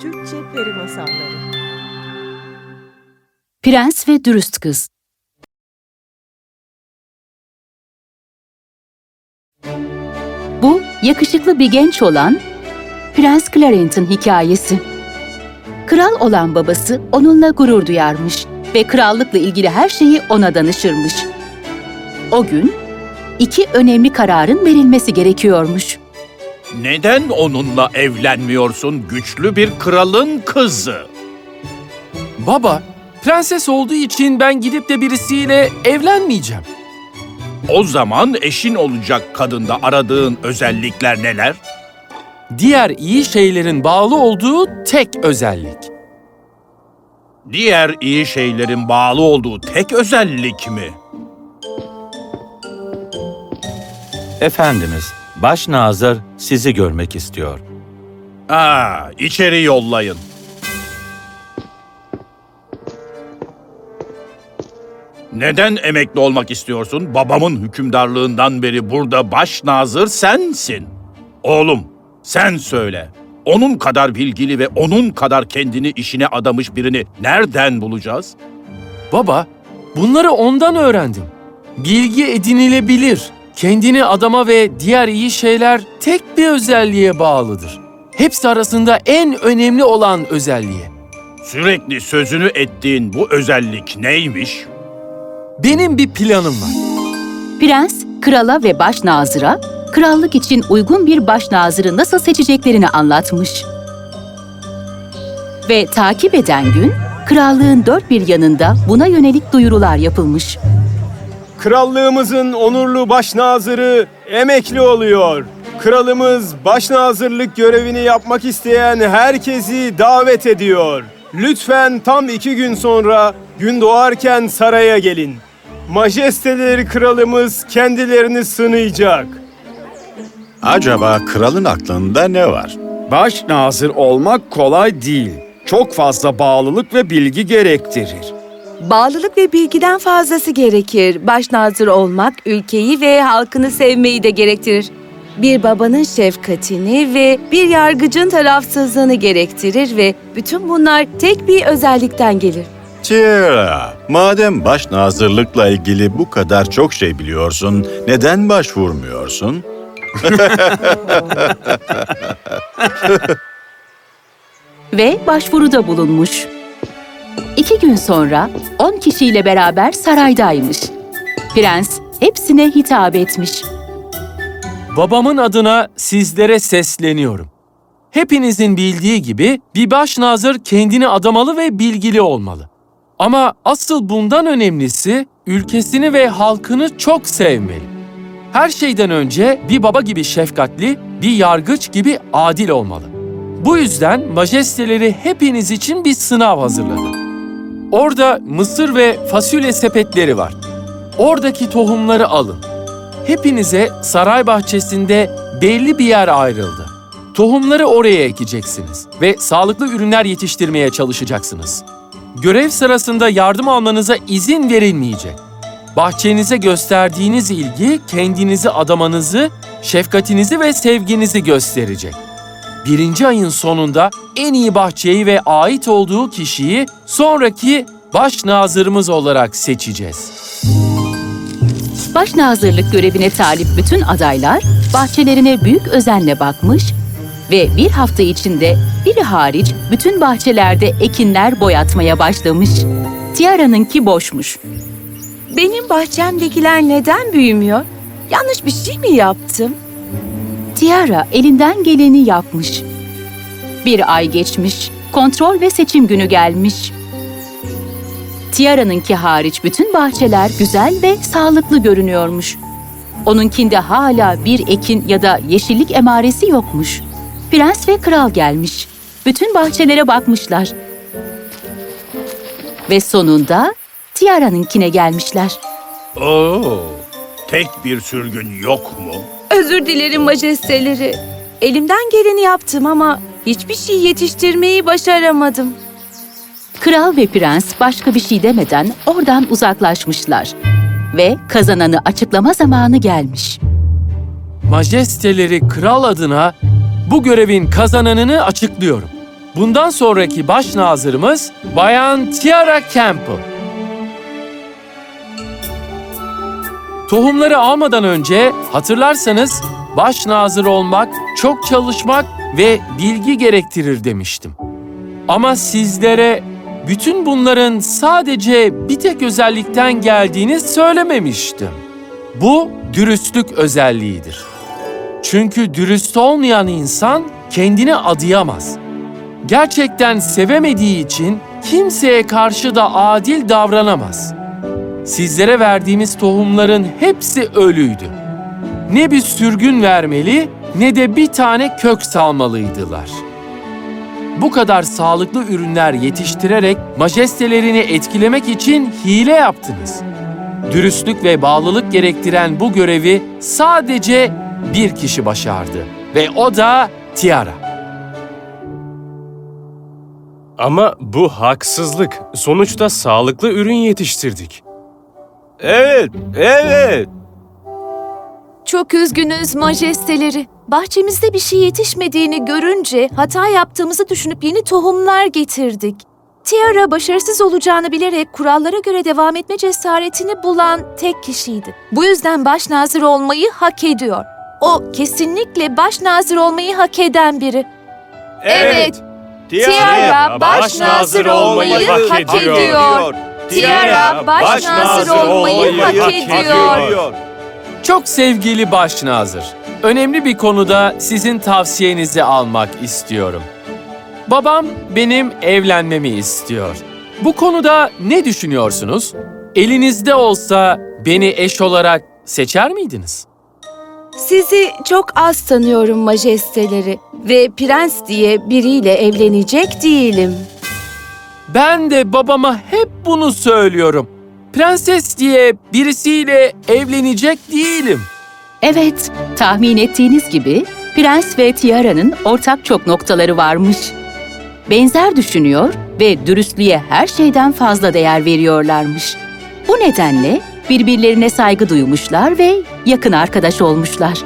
Türkçe Peri Masalları Prens ve Dürüst Kız Bu, yakışıklı bir genç olan Prens Clarent'ın hikayesi. Kral olan babası onunla gurur duyarmış ve krallıkla ilgili her şeyi ona danışırmış. O gün iki önemli kararın verilmesi gerekiyormuş. Neden onunla evlenmiyorsun güçlü bir kralın kızı? Baba, prenses olduğu için ben gidip de birisiyle evlenmeyeceğim. O zaman eşin olacak kadında aradığın özellikler neler? Diğer iyi şeylerin bağlı olduğu tek özellik. Diğer iyi şeylerin bağlı olduğu tek özellik mi? Efendimiz, Başnazır sizi görmek istiyor. Aa, içeri yollayın. Neden emekli olmak istiyorsun? Babamın hükümdarlığından beri burada başnazır sensin. Oğlum, sen söyle. Onun kadar bilgili ve onun kadar kendini işine adamış birini nereden bulacağız? Baba, bunları ondan öğrendim. Bilgi edinilebilir. Kendini adama ve diğer iyi şeyler tek bir özelliğe bağlıdır. Hepsi arasında en önemli olan özelliğe. Sürekli sözünü ettiğin bu özellik neymiş? Benim bir planım var. Prens, krala ve başnazıra, krallık için uygun bir başnazırı nasıl seçeceklerini anlatmış. Ve takip eden gün, krallığın dört bir yanında buna yönelik duyurular yapılmış. Krallığımızın onurlu başnazırı emekli oluyor. Kralımız başnazırlık görevini yapmak isteyen herkesi davet ediyor. Lütfen tam iki gün sonra gün doğarken saraya gelin. Majesteleri kralımız kendilerini sınayacak. Acaba kralın aklında ne var? Baş nazır olmak kolay değil. Çok fazla bağlılık ve bilgi gerektirir. Bağlılık ve bilgiden fazlası gerekir. Başnazır olmak ülkeyi ve halkını sevmeyi de gerektirir. Bir babanın şefkatini ve bir yargıcın tarafsızlığını gerektirir ve bütün bunlar tek bir özellikten gelir. Tira, madem başnazırlıkla ilgili bu kadar çok şey biliyorsun, neden başvurmuyorsun? ve başvuruda bulunmuş. İki gün sonra on kişiyle beraber saraydaymış. Prens hepsine hitap etmiş. Babamın adına sizlere sesleniyorum. Hepinizin bildiği gibi bir başnazır kendini adamalı ve bilgili olmalı. Ama asıl bundan önemlisi ülkesini ve halkını çok sevmeli. Her şeyden önce bir baba gibi şefkatli, bir yargıç gibi adil olmalı. Bu yüzden majesteleri hepiniz için bir sınav hazırladı. Orada mısır ve fasulye sepetleri var. Oradaki tohumları alın. Hepinize saray bahçesinde belli bir yer ayrıldı. Tohumları oraya ekeceksiniz ve sağlıklı ürünler yetiştirmeye çalışacaksınız. Görev sırasında yardım almanıza izin verilmeyecek. Bahçenize gösterdiğiniz ilgi kendinizi adamanızı, şefkatinizi ve sevginizi gösterecek. Birinci ayın sonunda en iyi bahçeyi ve ait olduğu kişiyi sonraki başnazırımız olarak seçeceğiz. Başnazırlık görevine talip bütün adaylar bahçelerine büyük özenle bakmış ve bir hafta içinde biri hariç bütün bahçelerde ekinler boyatmaya başlamış. Tiara'nınki boşmuş. Benim bahçemdekiler neden büyümüyor? Yanlış bir şey mi yaptım? Tiara elinden geleni yapmış. Bir ay geçmiş, kontrol ve seçim günü gelmiş. Tiara'nınki hariç bütün bahçeler güzel ve sağlıklı görünüyormuş. Onunkinde hala bir ekin ya da yeşillik emaresi yokmuş. Prens ve kral gelmiş. Bütün bahçelere bakmışlar. Ve sonunda Tiara'nınkine gelmişler. Oo, tek bir sürgün yok mu? Özür dilerim majesteleri. Elimden geleni yaptım ama hiçbir şey yetiştirmeyi başaramadım. Kral ve prens başka bir şey demeden oradan uzaklaşmışlar. Ve kazananı açıklama zamanı gelmiş. Majesteleri kral adına bu görevin kazananını açıklıyorum. Bundan sonraki başnazırımız Bayan Tiara Campbell. Tohumları almadan önce hatırlarsanız başnazır olmak, çok çalışmak ve bilgi gerektirir demiştim. Ama sizlere bütün bunların sadece bir tek özellikten geldiğini söylememiştim. Bu dürüstlük özelliğidir. Çünkü dürüst olmayan insan kendini adayamaz. Gerçekten sevemediği için kimseye karşı da adil davranamaz. Sizlere verdiğimiz tohumların hepsi ölüydü. Ne bir sürgün vermeli ne de bir tane kök salmalıydılar. Bu kadar sağlıklı ürünler yetiştirerek majestelerini etkilemek için hile yaptınız. Dürüstlük ve bağlılık gerektiren bu görevi sadece bir kişi başardı ve o da Tiara. Ama bu haksızlık. Sonuçta sağlıklı ürün yetiştirdik. Evet, evet. Çok üzgünüz majesteleri. Bahçemizde bir şey yetişmediğini görünce hata yaptığımızı düşünüp yeni tohumlar getirdik. Tiara başarısız olacağını bilerek kurallara göre devam etme cesaretini bulan tek kişiydi. Bu yüzden başnazır olmayı hak ediyor. O kesinlikle başnazır olmayı hak eden biri. Evet, Tiara başnazır olmayı hak ediyor. Tiara başnazır olmayı hak ediyor. Çok sevgili başnazır. Önemli bir konuda sizin tavsiyenizi almak istiyorum. Babam benim evlenmemi istiyor. Bu konuda ne düşünüyorsunuz? Elinizde olsa beni eş olarak seçer miydiniz? Sizi çok az tanıyorum majesteleri ve prens diye biriyle evlenecek değilim. Ben de babama hep bunu söylüyorum. Prenses diye birisiyle evlenecek değilim. Evet, tahmin ettiğiniz gibi Prens ve Tiara'nın ortak çok noktaları varmış. Benzer düşünüyor ve dürüstlüğe her şeyden fazla değer veriyorlarmış. Bu nedenle birbirlerine saygı duymuşlar ve yakın arkadaş olmuşlar.